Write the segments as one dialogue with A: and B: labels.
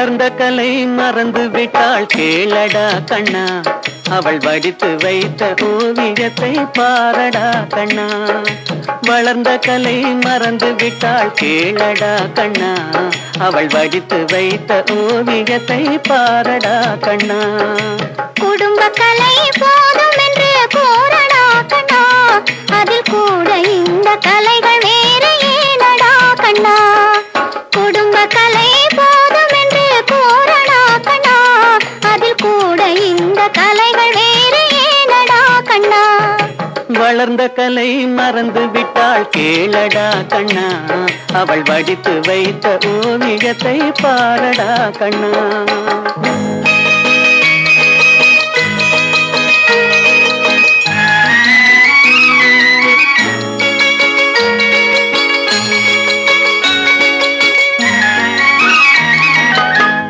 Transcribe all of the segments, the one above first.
A: வளர்ந்த கலை மறந்து விட்டாள் கேளடா கண்ணா. அவள் வடித்து வைத்த ஓவியத்தை பாரடா கண்ணா. வளர்ந்த கலை மறந்து விட்டாள் கேளடா கண்ணா. அவள் வடித்து வைத்த ஓவியத்தை பாரடா கண்ணா.
B: குடும்ப கலை போதும் என்று கூறடா கண்ணா. அதில் கூட இந்த
A: வளர்ந்த கலை மறந்து விட்டாள் கேளடா கண்ணா. அவள் வடித்து வைத்த ஓவியத்தை பாரடா கண்ணா.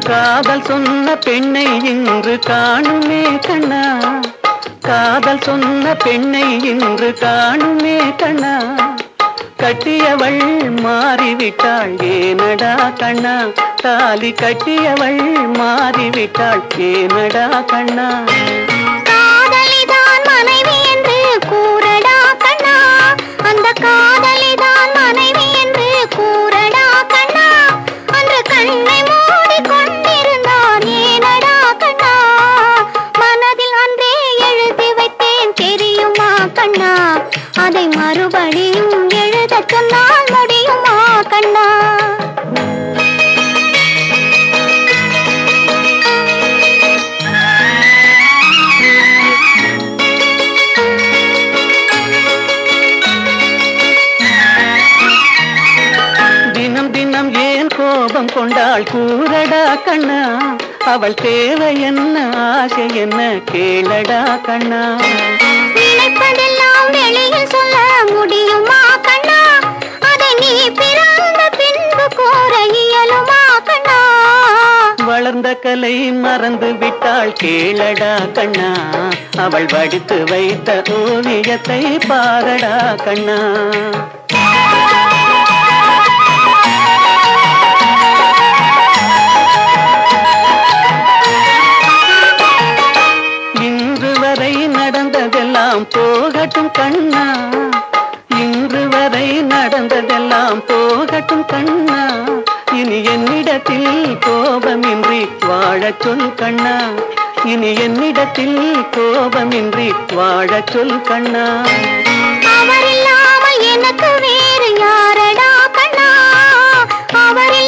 A: காதல் சொன்ன பெண்ணை இன்று காணுமே கண்ணா. காதல் சொன்ன பெண்ணை இன்று காணுமே கண்ணா. கட்டியவள் மாறிவிட்டாள் ஏனடா கண்ணா. தாலி கட்டியவள் மாறிவிட்டாள் ஏனடா கண்ணா. கோபம் கொண்டாள் கூறடா கண்ணா. அவள் தேவை என்ன ஆசை என்ன கேளடா கண்ணா.
B: நினைப்பதெல்லாம் வெளியில் சொல்ல முடியுமா கண்ணா? அதை நீ பிறந்த பின்பு கூற இயலுமா கண்ணா?
A: வளர்ந்த கலை மறந்து விட்டாள் கேளடா கண்ணா. அவள் வடித்து வைத்த ஓவியத்தை பாரடா கண்ணா. நடந்ததெல்லாம் போகட்டும் கண்ணா. இன்று வரை நடந்ததெல்லாம் போகட்டும் கண்ணா. இனி என்னிடத்தில் கோபமின்றி வாழச் சொல் கண்ணா. இனி என்னிடத்தில் கோபமின்றி வாழச் சொல் கண்ணா. அவரில்லாமல் எனக்கு வேறு யாரடா கண்ணா. அவரில்